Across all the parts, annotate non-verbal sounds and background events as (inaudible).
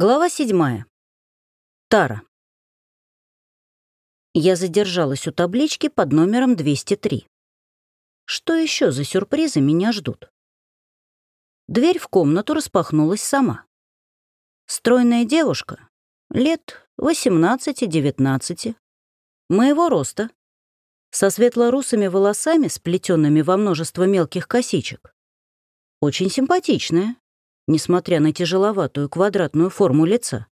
Глава седьмая. Тара. Я задержалась у таблички под номером 203. Что еще за сюрпризы меня ждут? Дверь в комнату распахнулась сама. Стройная девушка, лет 18-19, моего роста, со светло-русыми волосами, сплетенными во множество мелких косичек. Очень симпатичная, несмотря на тяжеловатую квадратную форму лица.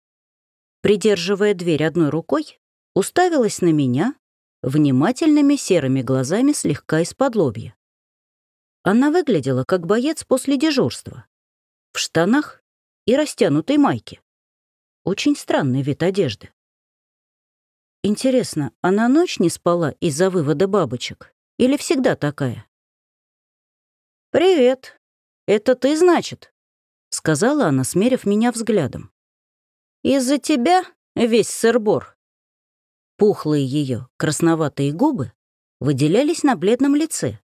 Придерживая дверь одной рукой, уставилась на меня внимательными серыми глазами слегка из-под лобья. Она выглядела как боец после дежурства, в штанах и растянутой майке. Очень странный вид одежды. Интересно, она ночь не спала из-за вывода бабочек? Или всегда такая? «Привет. Это ты, значит?» — сказала она, смерив меня взглядом. «Из-за тебя весь сырбор». Пухлые ее красноватые губы выделялись на бледном лице.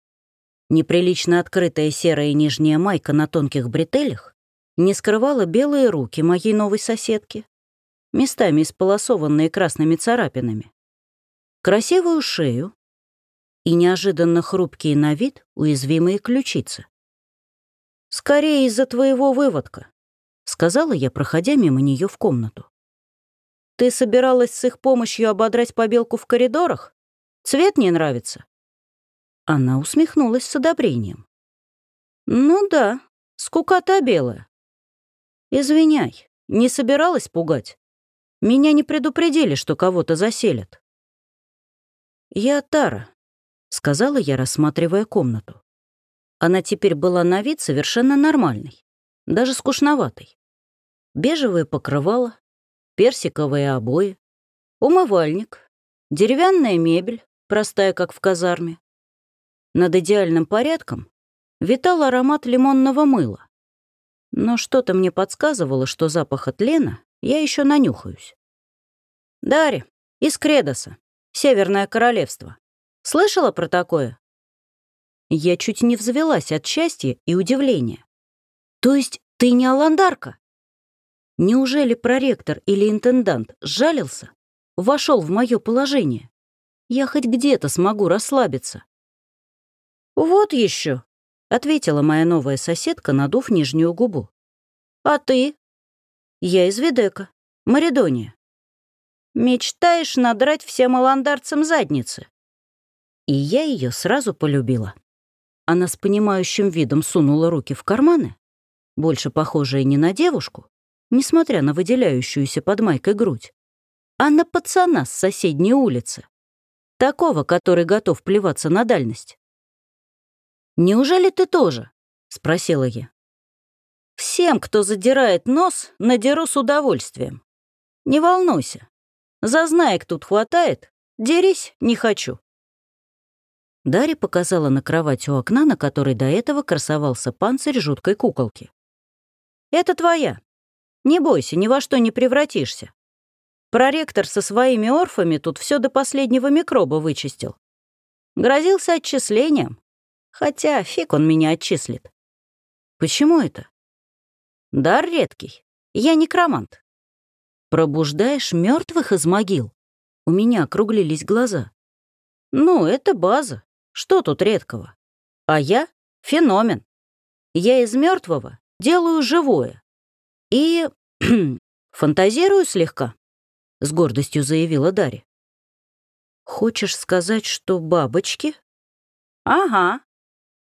Неприлично открытая серая нижняя майка на тонких бретелях не скрывала белые руки моей новой соседки, местами исполосованные красными царапинами, красивую шею и неожиданно хрупкие на вид уязвимые ключицы. «Скорее из-за твоего выводка», — сказала я, проходя мимо нее в комнату. «Ты собиралась с их помощью ободрать побелку в коридорах? Цвет не нравится?» Она усмехнулась с одобрением. «Ну да, скукота белая. Извиняй, не собиралась пугать. Меня не предупредили, что кого-то заселят». «Я Тара», — сказала я, рассматривая комнату. Она теперь была на вид совершенно нормальной, даже скучноватой. Бежевое покрывало, персиковые обои, умывальник, деревянная мебель, простая, как в казарме. Над идеальным порядком витал аромат лимонного мыла. Но что-то мне подсказывало, что запах от Лена я еще нанюхаюсь. Дарья, из Кредоса, Северное Королевство. Слышала про такое? Я чуть не взвелась от счастья и удивления. «То есть ты не Аландарка?» Неужели проректор или интендант сжалился, вошел в мое положение? Я хоть где-то смогу расслабиться. «Вот еще», — ответила моя новая соседка, надув нижнюю губу. «А ты?» «Я из Видека, Маридония». «Мечтаешь надрать всем аландарцам задницы?» И я ее сразу полюбила. Она с понимающим видом сунула руки в карманы, больше похожая не на девушку, несмотря на выделяющуюся под майкой грудь, а на пацана с соседней улицы, такого, который готов плеваться на дальность. «Неужели ты тоже?» — спросила я. «Всем, кто задирает нос, надеру с удовольствием. Не волнуйся. Зазнаек тут хватает, дерись не хочу». Дарья показала на кровать у окна, на которой до этого красовался панцирь жуткой куколки. «Это твоя. Не бойся, ни во что не превратишься. Проректор со своими орфами тут все до последнего микроба вычистил. Грозился отчислением. Хотя фиг он меня отчислит. Почему это? Дар редкий. Я некромант. Пробуждаешь мертвых из могил? У меня округлились глаза. Ну, это база. Что тут редкого? А я — феномен. Я из мертвого делаю живое. И (clears throat) фантазирую слегка, — с гордостью заявила Дарья. Хочешь сказать, что бабочки? Ага.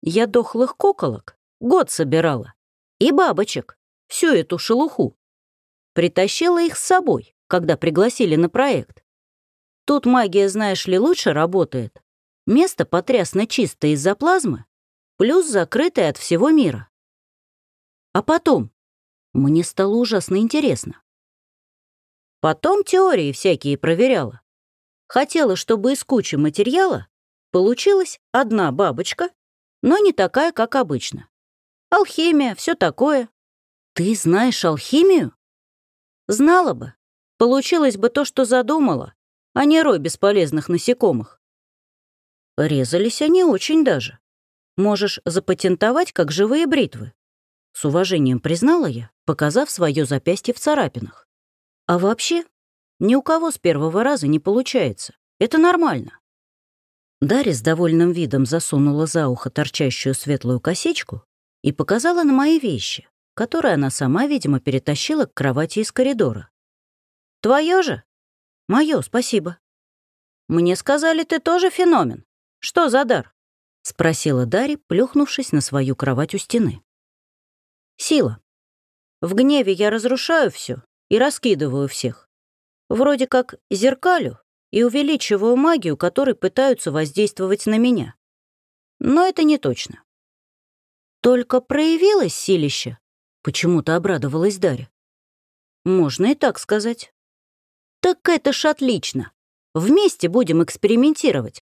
Я дохлых куколок год собирала. И бабочек. Всю эту шелуху. Притащила их с собой, когда пригласили на проект. Тут магия, знаешь ли, лучше работает. Место потрясно чистое из-за плазмы, плюс закрытое от всего мира. А потом? Мне стало ужасно интересно. Потом теории всякие проверяла. Хотела, чтобы из кучи материала получилась одна бабочка, но не такая, как обычно. Алхимия, все такое. Ты знаешь алхимию? Знала бы. Получилось бы то, что задумала, а не рой бесполезных насекомых. Резались они очень даже. Можешь запатентовать, как живые бритвы. с уважением признала я, показав свое запястье в царапинах. А вообще, ни у кого с первого раза не получается. Это нормально. Дарья с довольным видом засунула за ухо торчащую светлую косичку и показала на мои вещи, которые она сама, видимо, перетащила к кровати из коридора. «Твое же?» «Мое, спасибо». «Мне сказали, ты тоже феномен. Что за дар?» — спросила Дарья, плюхнувшись на свою кровать у стены. «Сила. В гневе я разрушаю все и раскидываю всех. Вроде как зеркалю и увеличиваю магию, которой пытаются воздействовать на меня. Но это не точно. Только проявилось силище, почему-то обрадовалась Дарья. Можно и так сказать. Так это ж отлично. Вместе будем экспериментировать.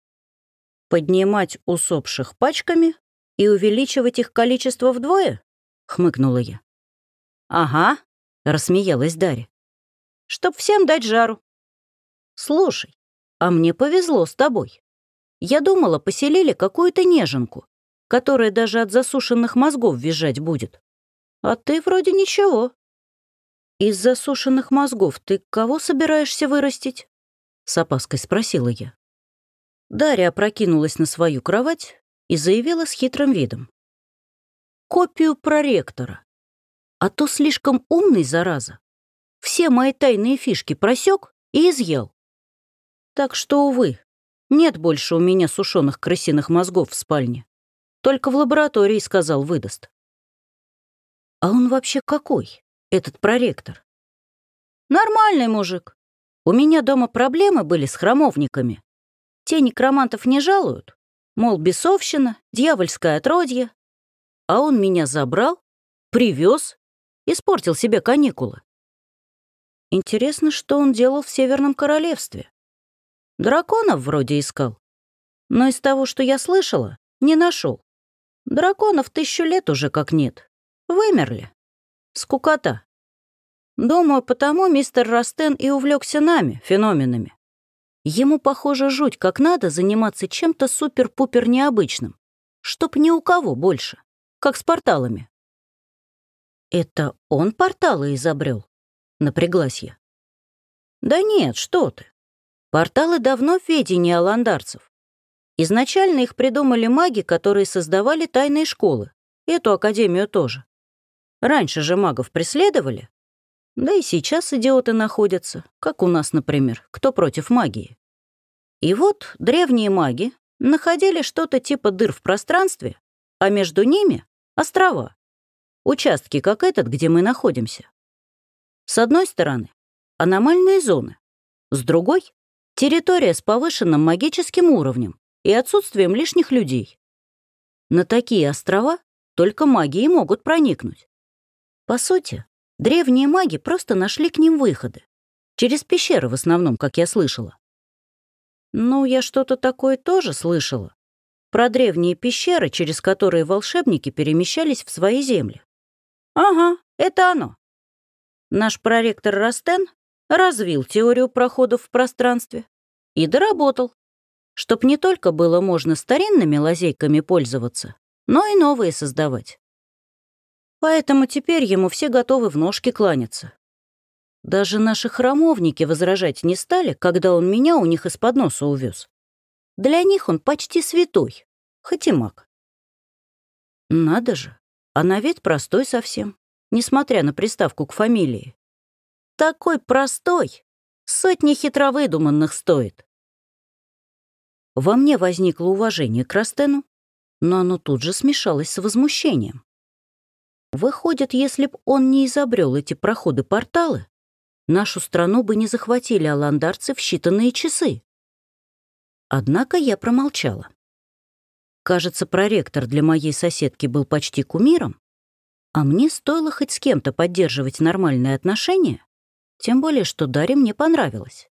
Поднимать усопших пачками и увеличивать их количество вдвое? Хмыкнула я. Ага, рассмеялась Дарья. Чтоб всем дать жару. Слушай, а мне повезло с тобой. Я думала, поселили какую-то неженку, которая даже от засушенных мозгов визжать будет. А ты вроде ничего. «Из засушенных мозгов ты кого собираешься вырастить?» — с опаской спросила я. Дарья опрокинулась на свою кровать и заявила с хитрым видом. «Копию проректора. А то слишком умный, зараза. Все мои тайные фишки просек и изъял. Так что, увы, нет больше у меня сушеных крысиных мозгов в спальне. Только в лаборатории, сказал, выдаст. А он вообще какой? этот проректор. Нормальный мужик. У меня дома проблемы были с храмовниками. Те некромантов не жалуют. Мол, бесовщина, дьявольское отродье. А он меня забрал, привез, испортил себе каникулы. Интересно, что он делал в Северном Королевстве. Драконов вроде искал. Но из того, что я слышала, не нашел. Драконов тысячу лет уже как нет. Вымерли. Скукота. Думаю, потому мистер Растен и увлекся нами, феноменами. Ему, похоже, жуть как надо заниматься чем-то супер-пупер необычным, чтоб ни у кого больше, как с порталами. «Это он порталы изобрел? напряглась я. «Да нет, что ты. Порталы давно в ведении аландарцев. Изначально их придумали маги, которые создавали тайные школы, эту академию тоже. Раньше же магов преследовали. Да и сейчас идиоты находятся, как у нас, например, кто против магии. И вот древние маги находили что-то типа дыр в пространстве, а между ними — острова. Участки, как этот, где мы находимся. С одной стороны — аномальные зоны, с другой — территория с повышенным магическим уровнем и отсутствием лишних людей. На такие острова только маги и могут проникнуть. По сути, древние маги просто нашли к ним выходы. Через пещеры в основном, как я слышала. Ну, я что-то такое тоже слышала. Про древние пещеры, через которые волшебники перемещались в свои земли. Ага, это оно. Наш проректор Растен развил теорию проходов в пространстве и доработал, чтоб не только было можно старинными лазейками пользоваться, но и новые создавать. Поэтому теперь ему все готовы в ножки кланяться. Даже наши храмовники возражать не стали, когда он меня у них из-под носа увез. Для них он почти святой, хоть и маг. Надо же, а на вид простой совсем, несмотря на приставку к фамилии. Такой простой, сотни хитровыдуманных стоит. Во мне возникло уважение к Растену, но оно тут же смешалось с возмущением. Выходит, если б он не изобрел эти проходы-порталы, нашу страну бы не захватили аландарцы в считанные часы. Однако я промолчала. Кажется, проректор для моей соседки был почти кумиром, а мне стоило хоть с кем-то поддерживать нормальные отношения, тем более, что Дарья мне понравилась.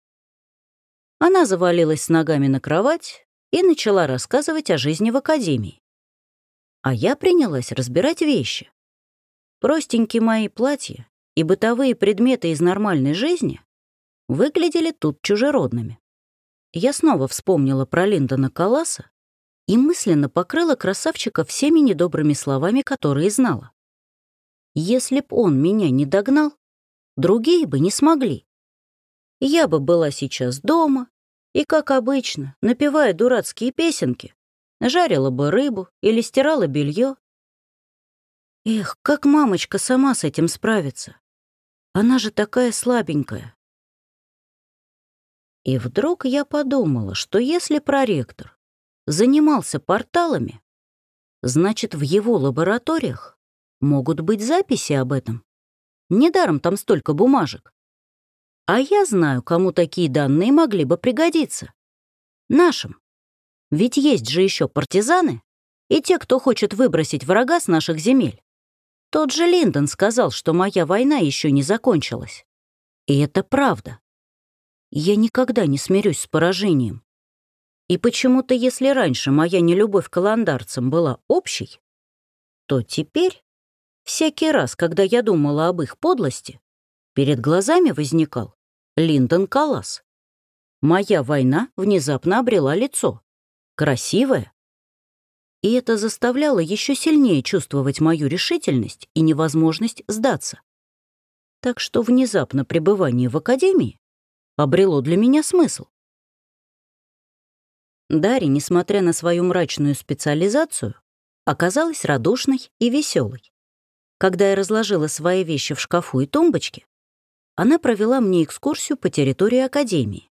Она завалилась с ногами на кровать и начала рассказывать о жизни в академии. А я принялась разбирать вещи. Простенькие мои платья и бытовые предметы из нормальной жизни выглядели тут чужеродными. Я снова вспомнила про Линдона Каласа и мысленно покрыла красавчика всеми недобрыми словами, которые знала. Если б он меня не догнал, другие бы не смогли. Я бы была сейчас дома и, как обычно, напевая дурацкие песенки, жарила бы рыбу или стирала белье. Эх, как мамочка сама с этим справится. Она же такая слабенькая. И вдруг я подумала, что если проректор занимался порталами, значит, в его лабораториях могут быть записи об этом. Недаром там столько бумажек. А я знаю, кому такие данные могли бы пригодиться. Нашим. Ведь есть же еще партизаны и те, кто хочет выбросить врага с наших земель. Тот же Линдон сказал, что моя война еще не закончилась. И это правда. Я никогда не смирюсь с поражением. И почему-то, если раньше моя нелюбовь к ландарцам была общей, то теперь, всякий раз, когда я думала об их подлости, перед глазами возникал Линдон Калас. Моя война внезапно обрела лицо. Красивое. И это заставляло еще сильнее чувствовать мою решительность и невозможность сдаться. Так что внезапно пребывание в академии обрело для меня смысл. Дарья, несмотря на свою мрачную специализацию, оказалась радушной и веселой. Когда я разложила свои вещи в шкафу и тумбочке, она провела мне экскурсию по территории Академии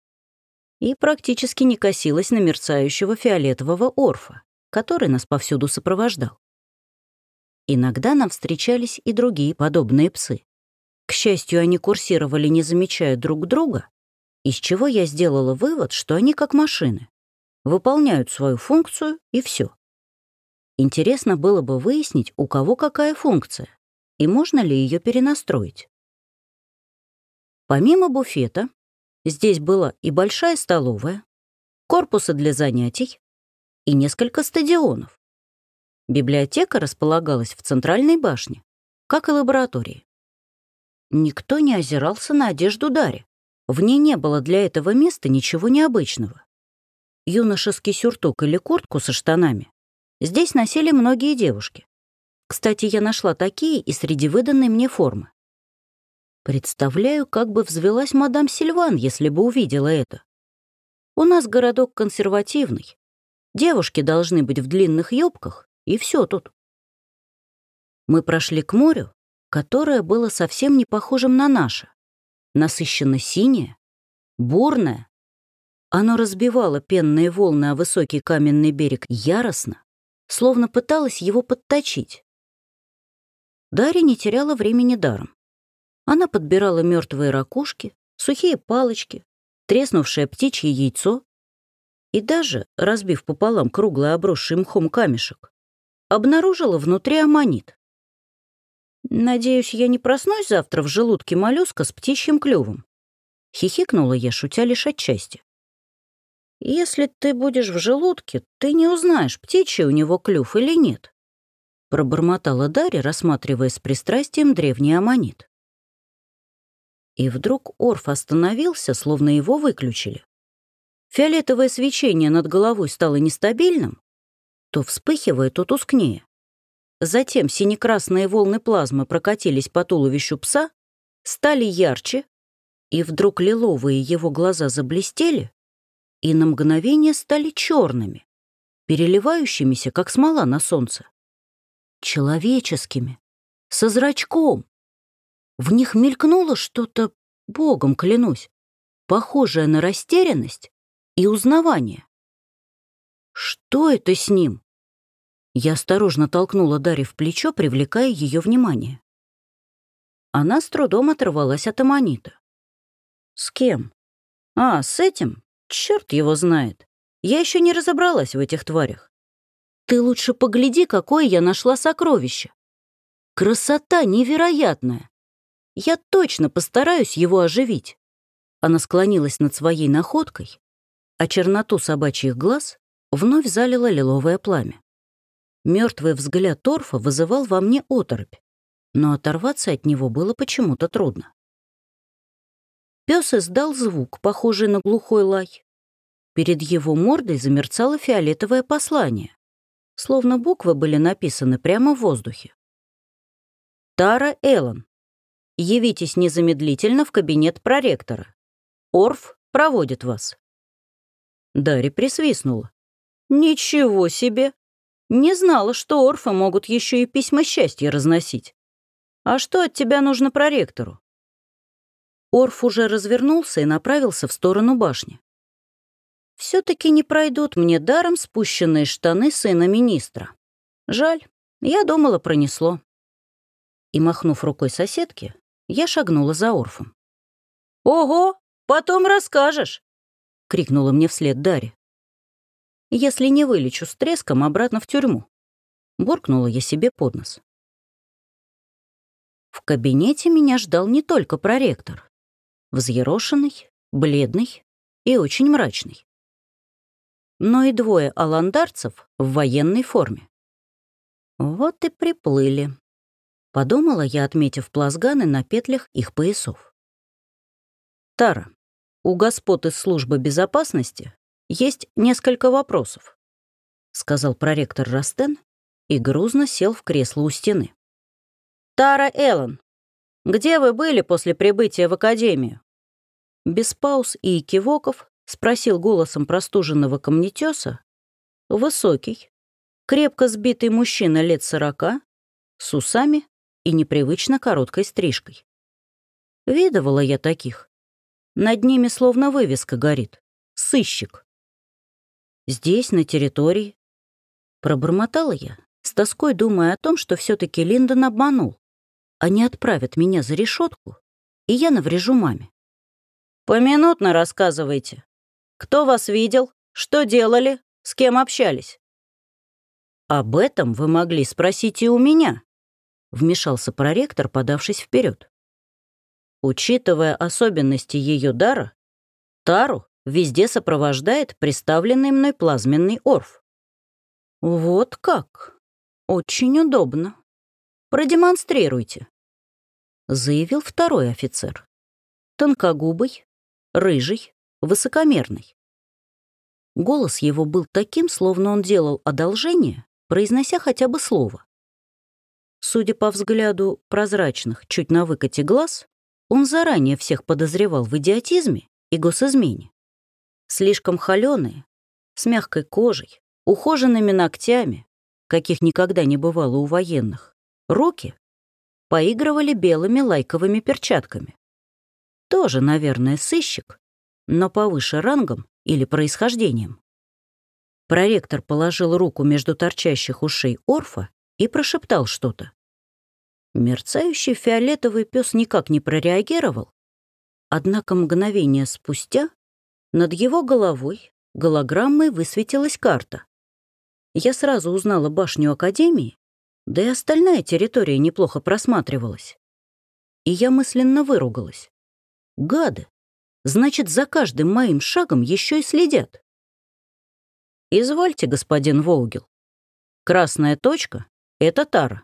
и практически не косилась на мерцающего фиолетового орфа, который нас повсюду сопровождал. Иногда нам встречались и другие подобные псы. К счастью, они курсировали, не замечая друг друга, из чего я сделала вывод, что они как машины, выполняют свою функцию и все. Интересно было бы выяснить, у кого какая функция, и можно ли ее перенастроить. Помимо буфета, здесь была и большая столовая, корпусы для занятий и несколько стадионов. Библиотека располагалась в центральной башне, как и лаборатории. Никто не озирался на одежду Дари. В ней не было для этого места ничего необычного. Юношеский сюртук или куртку со штанами здесь носили многие девушки. Кстати, я нашла такие и среди выданной мне формы. Представляю, как бы взвелась мадам Сильван, если бы увидела это. У нас городок консервативный. Девушки должны быть в длинных юбках, и все тут. Мы прошли к морю, которое было совсем не похожим на наше. Насыщенно синее, бурное. Оно разбивало пенные волны о высокий каменный берег яростно, словно пыталось его подточить. Дарья не теряла времени даром. Она подбирала мертвые ракушки, сухие палочки, треснувшее птичье яйцо и даже, разбив пополам круглый обросший мхом камешек, обнаружила внутри аммонит. «Надеюсь, я не проснусь завтра в желудке моллюска с птичьим клювом», — хихикнула я, шутя лишь отчасти. «Если ты будешь в желудке, ты не узнаешь, птичий у него клюв или нет», — пробормотала Дарья, рассматривая с пристрастием древний аммонит. И вдруг Орф остановился, словно его выключили. Фиолетовое свечение над головой стало нестабильным, то вспыхивая, то тускнее. Затем синекрасные волны плазмы прокатились по туловищу пса, стали ярче, и вдруг лиловые его глаза заблестели и на мгновение стали черными, переливающимися, как смола на солнце. Человеческими, со зрачком. В них мелькнуло что-то, богом клянусь, похожее на растерянность и узнавание. Что это с ним? Я осторожно толкнула Дарья в плечо, привлекая ее внимание. Она с трудом оторвалась от аммонита. «С кем?» «А, с этим? Черт его знает. Я еще не разобралась в этих тварях. Ты лучше погляди, какое я нашла сокровище. Красота невероятная. Я точно постараюсь его оживить. Она склонилась над своей находкой, а черноту собачьих глаз вновь залило лиловое пламя. Мертвый взгляд торфа вызывал во мне оторопь, но оторваться от него было почему-то трудно. Пес издал звук, похожий на глухой лай. Перед его мордой замерцало фиолетовое послание, словно буквы были написаны прямо в воздухе. Тара Эллен, явитесь незамедлительно в кабинет проректора. Орф проводит вас». Дарья присвистнула. «Ничего себе! Не знала, что орфы могут еще и письма счастья разносить. А что от тебя нужно проректору?» Орф уже развернулся и направился в сторону башни. Все-таки не пройдут мне даром спущенные штаны сына министра. Жаль, я думала, пронесло. И, махнув рукой соседке, я шагнула за Орфом. «Ого, потом расскажешь!» — крикнула мне вслед Дарья. «Если не вылечу с треском обратно в тюрьму», — буркнула я себе под нос. В кабинете меня ждал не только проректор. Взъерошенный, бледный и очень мрачный. Но и двое аландарцев в военной форме. Вот и приплыли. Подумала я, отметив плазганы на петлях их поясов. Тара, у господ из службы безопасности есть несколько вопросов, сказал проректор Растен и грузно сел в кресло у стены. Тара Эллен, где вы были после прибытия в академию? Без пауз и кивоков спросил голосом простуженного камнетеса высокий, крепко сбитый мужчина лет сорока, с усами и непривычно короткой стрижкой. Видывала я таких. Над ними словно вывеска горит. Сыщик. Здесь, на территории. Пробормотала я, с тоской думая о том, что все таки Линдон обманул. Они отправят меня за решетку, и я наврежу маме. «Поминутно рассказывайте. Кто вас видел? Что делали? С кем общались?» «Об этом вы могли спросить и у меня», вмешался проректор, подавшись вперед. Учитывая особенности ее дара, Тару везде сопровождает представленный мной плазменный орф. Вот как? Очень удобно. Продемонстрируйте. Заявил второй офицер. Тонкогубый, рыжий, высокомерный. Голос его был таким, словно он делал одолжение, произнося хотя бы слово. Судя по взгляду прозрачных, чуть на выкате глаз, он заранее всех подозревал в идиотизме и госизмене. Слишком холеные, с мягкой кожей, ухоженными ногтями, каких никогда не бывало у военных, руки поигрывали белыми лайковыми перчатками. Тоже, наверное, сыщик, но повыше рангом или происхождением. Проректор положил руку между торчащих ушей Орфа и прошептал что-то. Мерцающий фиолетовый пес никак не прореагировал, однако мгновение спустя над его головой голограммой высветилась карта. Я сразу узнала башню Академии, да и остальная территория неплохо просматривалась. И я мысленно выругалась. Гады! Значит, за каждым моим шагом еще и следят. Извольте, господин Воугел. Красная точка это Тара.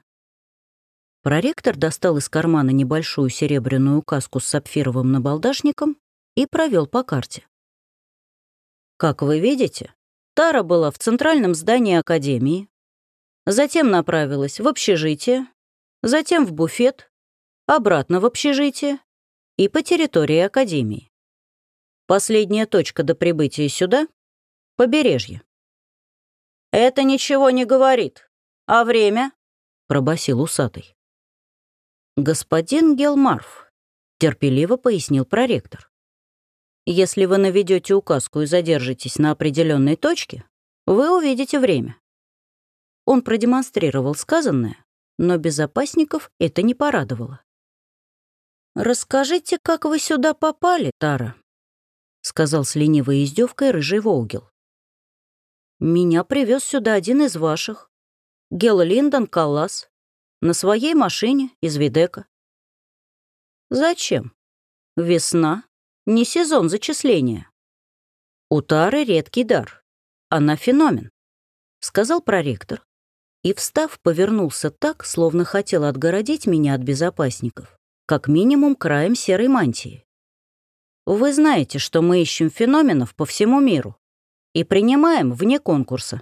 Проректор достал из кармана небольшую серебряную каску с сапфировым набалдашником и провел по карте. Как вы видите, Тара была в центральном здании Академии, затем направилась в общежитие, затем в буфет, обратно в общежитие и по территории Академии. Последняя точка до прибытия сюда — побережье. «Это ничего не говорит», «А время?» — пробасил усатый. «Господин Гелмарф», — терпеливо пояснил проректор. «Если вы наведете указку и задержитесь на определенной точке, вы увидите время». Он продемонстрировал сказанное, но безопасников это не порадовало. «Расскажите, как вы сюда попали, Тара?» — сказал с ленивой издевкой рыжий Воугел. «Меня привез сюда один из ваших, Гела Линдон Каллас. На своей машине из Видека. Зачем? Весна. Не сезон зачисления. У Тары редкий дар. Она феномен, сказал проректор. И, встав, повернулся так, словно хотел отгородить меня от безопасников, как минимум краем серой мантии. Вы знаете, что мы ищем феноменов по всему миру и принимаем вне конкурса.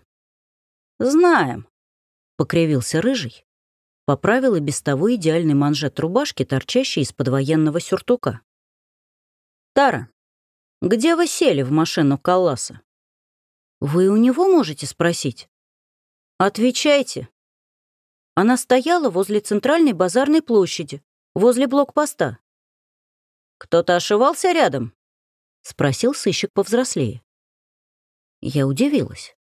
Знаем, — покривился Рыжий. Поправил и без того идеальный манжет рубашки, торчащий из-под военного сюртука. «Тара, где вы сели в машину Калласа?» «Вы у него можете спросить?» «Отвечайте». Она стояла возле центральной базарной площади, возле блокпоста. «Кто-то ошивался рядом?» — спросил сыщик повзрослее. Я удивилась.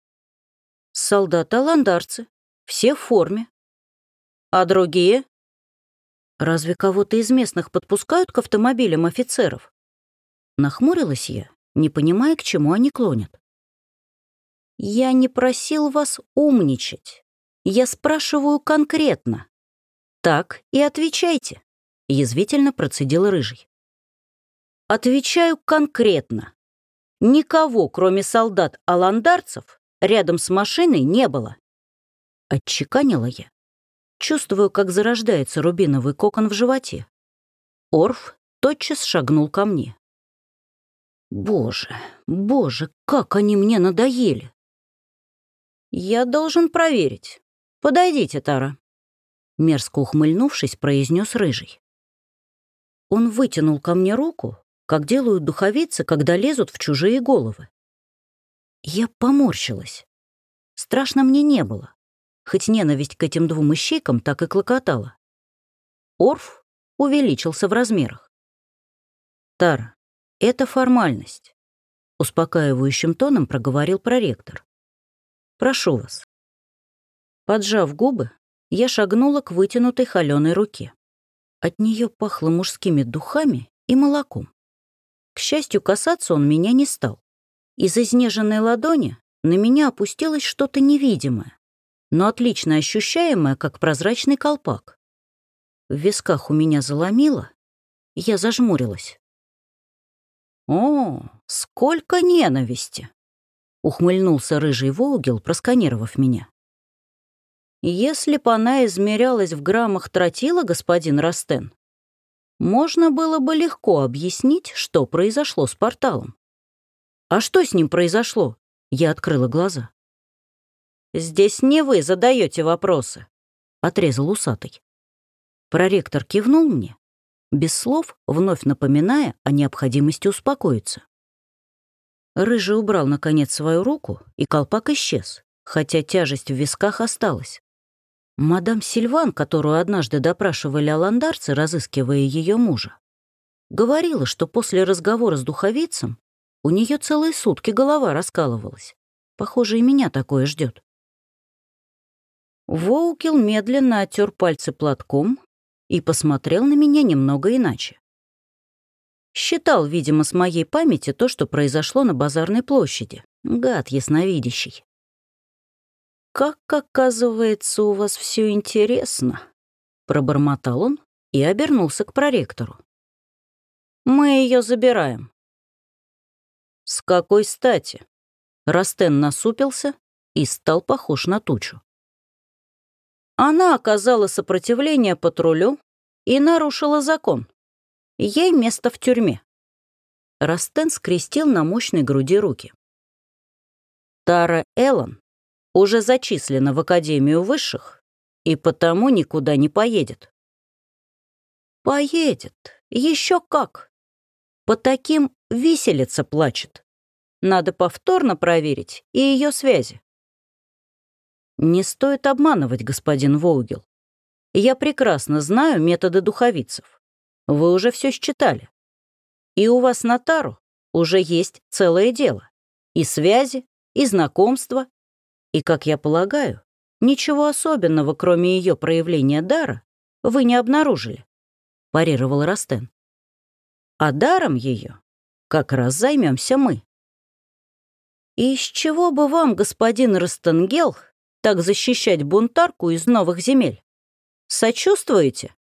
Солдаты-аландарцы, все в форме. А другие? Разве кого-то из местных подпускают к автомобилям офицеров? Нахмурилась я, не понимая, к чему они клонят. Я не просил вас умничать. Я спрашиваю конкретно. Так и отвечайте, язвительно процедил рыжий. Отвечаю конкретно. Никого, кроме солдат-аландарцев, рядом с машиной не было. Отчеканила я. Чувствую, как зарождается рубиновый кокон в животе. Орф тотчас шагнул ко мне. Боже, боже, как они мне надоели. Я должен проверить. Подойдите, Тара. Мерзко ухмыльнувшись, произнес рыжий. Он вытянул ко мне руку, как делают духовицы, когда лезут в чужие головы. Я поморщилась. Страшно мне не было, хоть ненависть к этим двум ищейкам так и клокотала. Орф увеличился в размерах. «Тара, это формальность», — успокаивающим тоном проговорил проректор. «Прошу вас». Поджав губы, я шагнула к вытянутой холеной руке. От нее пахло мужскими духами и молоком. К счастью, касаться он меня не стал. Из изнеженной ладони на меня опустилось что-то невидимое, но отлично ощущаемое, как прозрачный колпак. В висках у меня заломило, я зажмурилась. «О, сколько ненависти!» — ухмыльнулся рыжий Воугел, просканировав меня. «Если б она измерялась в граммах тротила, господин Растен, можно было бы легко объяснить, что произошло с порталом. «А что с ним произошло?» Я открыла глаза. «Здесь не вы задаете вопросы», — отрезал усатый. Проректор кивнул мне, без слов вновь напоминая о необходимости успокоиться. Рыжий убрал, наконец, свою руку, и колпак исчез, хотя тяжесть в висках осталась. Мадам Сильван, которую однажды допрашивали аландарцы, разыскивая ее мужа, говорила, что после разговора с духовицем у нее целые сутки голова раскалывалась. Похоже, и меня такое ждет. Воукил медленно оттер пальцы платком и посмотрел на меня немного иначе. Считал, видимо, с моей памяти то, что произошло на базарной площади. Гад ясновидящий. «Как, оказывается, у вас все интересно», — пробормотал он и обернулся к проректору. «Мы ее забираем». «С какой стати?» Растен насупился и стал похож на тучу. Она оказала сопротивление патрулю и нарушила закон. Ей место в тюрьме. Растен скрестил на мощной груди руки. Тара Эллен уже зачислена в Академию высших и потому никуда не поедет. Поедет, еще как. По таким виселица плачет. Надо повторно проверить и ее связи. Не стоит обманывать, господин Воугел. Я прекрасно знаю методы духовицев. Вы уже все считали. И у вас на Тару уже есть целое дело. И связи, и знакомства, и, как я полагаю, ничего особенного, кроме ее проявления дара, вы не обнаружили, — парировал Растен. А даром ее как раз займемся мы. И из чего бы вам, господин Растенгел, так защищать бунтарку из новых земель? Сочувствуете?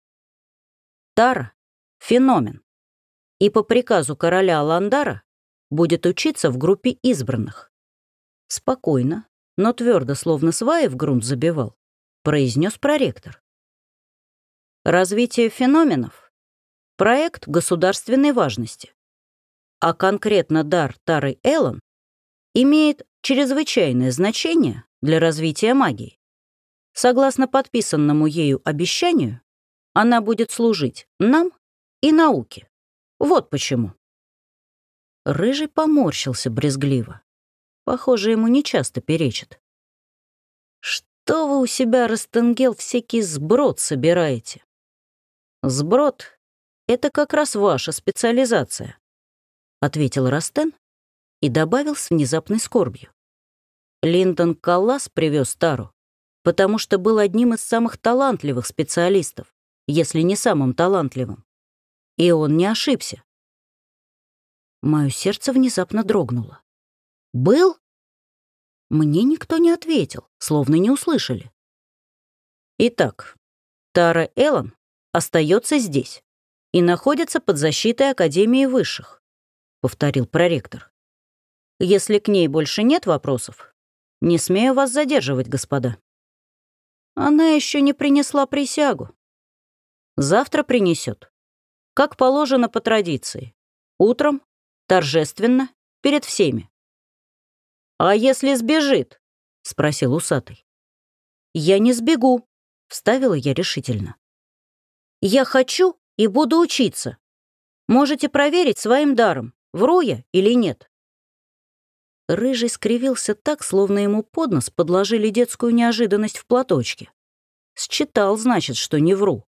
Тара — феномен. И по приказу короля Аландара будет учиться в группе избранных. Спокойно, но твердо, словно сваи в грунт забивал, произнес проректор. Развитие феноменов — проект государственной важности, а конкретно дар Тары Эллен имеет чрезвычайное значение для развития магии. Согласно подписанному ею обещанию, она будет служить нам и науке. Вот почему. Рыжий поморщился брезгливо. Похоже, ему нечасто перечат. «Что вы у себя, Растенгел, всякий сброд собираете?» «Сброд — это как раз ваша специализация», — ответил Растен и добавил с внезапной скорбью. Линдон Каллас привез Тару, потому что был одним из самых талантливых специалистов, если не самым талантливым. И он не ошибся. Мое сердце внезапно дрогнуло. «Был?» Мне никто не ответил, словно не услышали. Итак, Тара Эллен остается здесь и находится под защитой Академии Высших, повторил проректор. Если к ней больше нет вопросов, не смею вас задерживать, господа. Она еще не принесла присягу. Завтра принесет. Как положено по традиции. Утром, торжественно, перед всеми. «А если сбежит?» — спросил усатый. «Я не сбегу», — вставила я решительно. «Я хочу и буду учиться. Можете проверить своим даром, вру я или нет». Рыжий скривился так, словно ему под нос подложили детскую неожиданность в платочке. Считал, значит, что не вру.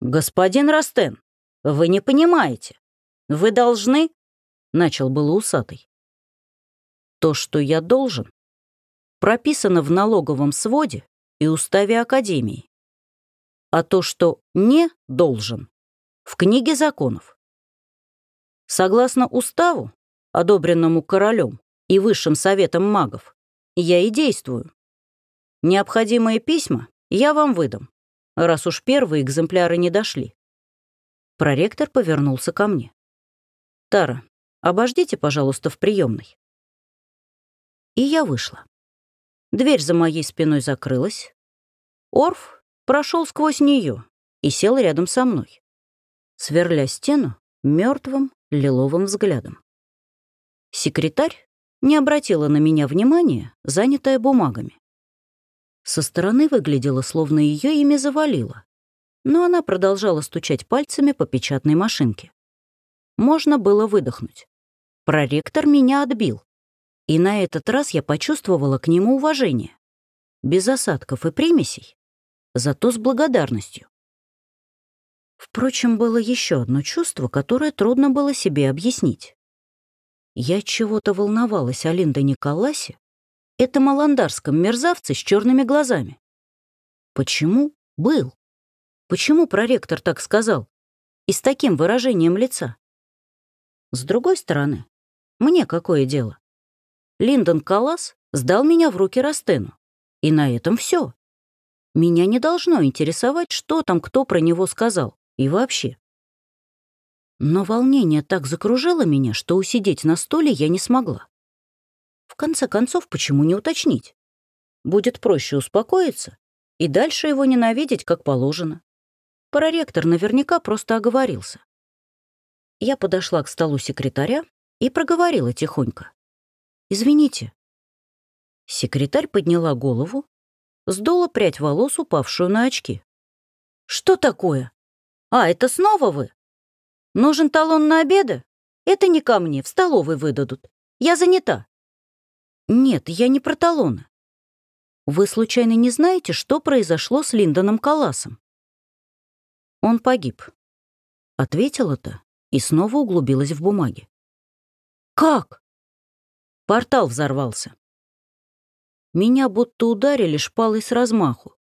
«Господин Растен, вы не понимаете. Вы должны...» — начал было усатый. «То, что я должен, прописано в налоговом своде и уставе Академии. А то, что не должен, в книге законов. Согласно уставу, одобренному королем и высшим советом магов, я и действую. Необходимые письма я вам выдам, раз уж первые экземпляры не дошли. Проректор повернулся ко мне. «Тара, обождите, пожалуйста, в приемной. И я вышла. Дверь за моей спиной закрылась. Орф прошел сквозь нее и сел рядом со мной, сверля стену мертвым лиловым взглядом. Секретарь не обратила на меня внимания, занятая бумагами. Со стороны выглядело, словно ее ими завалило, но она продолжала стучать пальцами по печатной машинке. Можно было выдохнуть. Проректор меня отбил, и на этот раз я почувствовала к нему уважение. Без осадков и примесей, зато с благодарностью. Впрочем, было еще одно чувство, которое трудно было себе объяснить. Я чего-то волновалась о Линде Николасе, этом аландарском мерзавце с черными глазами. Почему был? Почему проректор так сказал? И с таким выражением лица? С другой стороны, мне какое дело? Линдон Калас сдал меня в руки Растену. И на этом все. Меня не должно интересовать, что там кто про него сказал. И вообще. Но волнение так закружило меня, что усидеть на стуле я не смогла. В конце концов, почему не уточнить? Будет проще успокоиться и дальше его ненавидеть, как положено. Проректор наверняка просто оговорился. Я подошла к столу секретаря и проговорила тихонько. «Извините». Секретарь подняла голову, сдула прядь волос, упавшую на очки. «Что такое? А, это снова вы?» Нужен талон на обеды? Это не ко мне, в столовой выдадут. Я занята. Нет, я не про талоны. Вы случайно не знаете, что произошло с Линдоном Каласом? Он погиб. Ответила-то и снова углубилась в бумаги. Как? Портал взорвался. Меня будто ударили шпалой с размаху.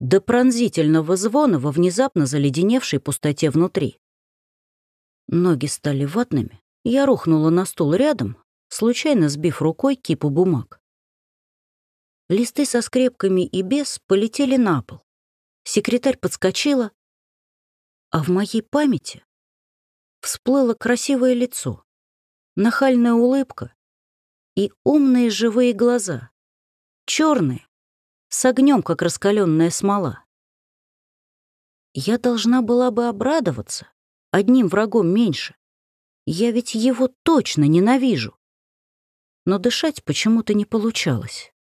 До пронзительного звона во внезапно заледеневшей пустоте внутри. Ноги стали ватными, я рухнула на стул рядом, случайно сбив рукой кипу бумаг. Листы со скрепками и без полетели на пол. Секретарь подскочила, а в моей памяти всплыло красивое лицо, нахальная улыбка и умные живые глаза, черные, с огнем, как раскаленная смола. Я должна была бы обрадоваться, одним врагом меньше. Я ведь его точно ненавижу. Но дышать почему-то не получалось.